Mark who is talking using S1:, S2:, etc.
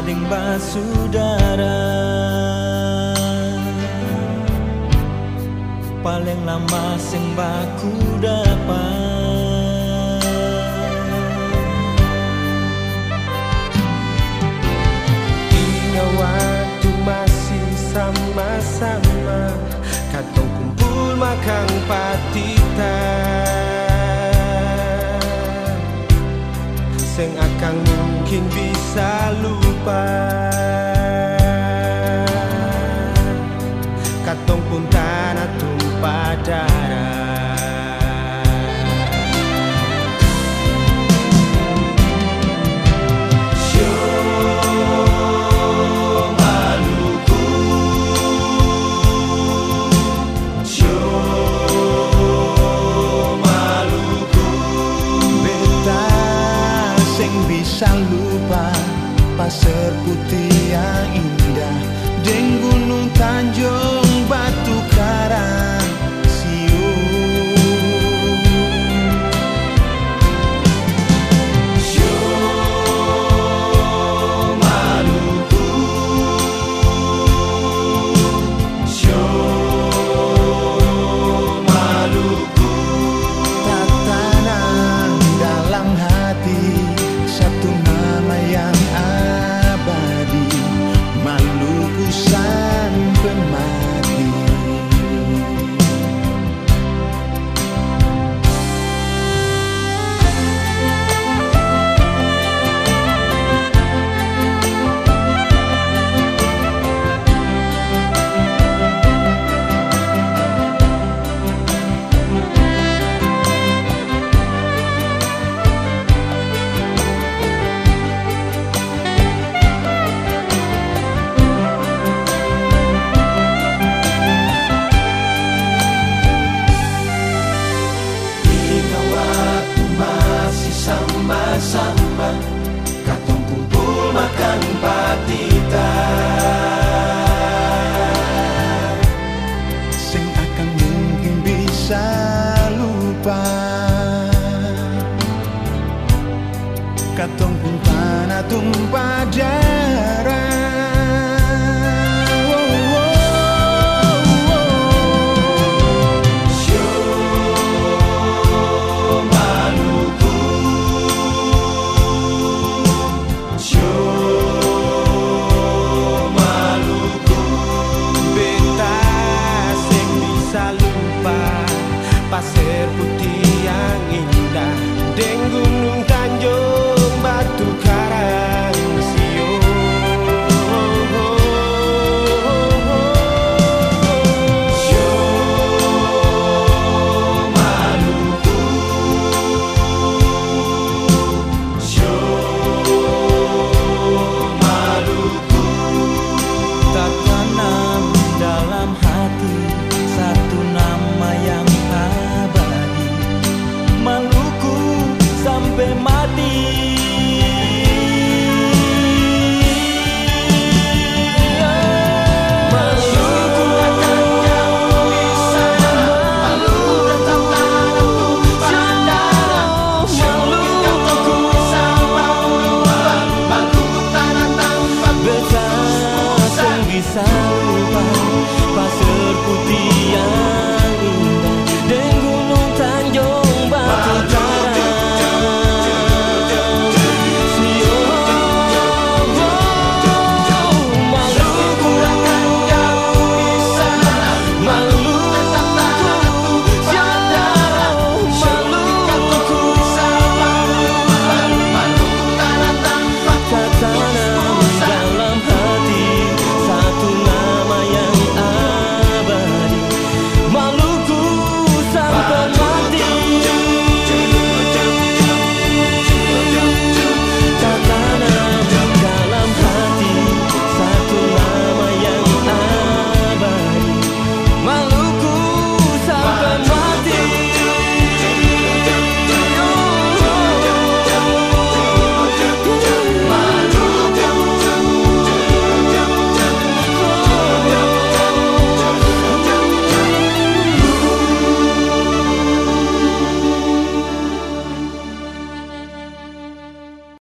S1: na amaling basudara Paling lama sing baku dapat.
S2: Hingga waktu masih sama-sama Katong kumpul makan patita. Seng akan mungkin bisa lupa katong puntana tumpah
S1: eh. jarak